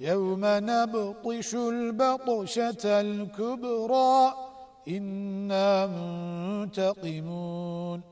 يوم نبطش البطشة الكبرى إنا منتقمون.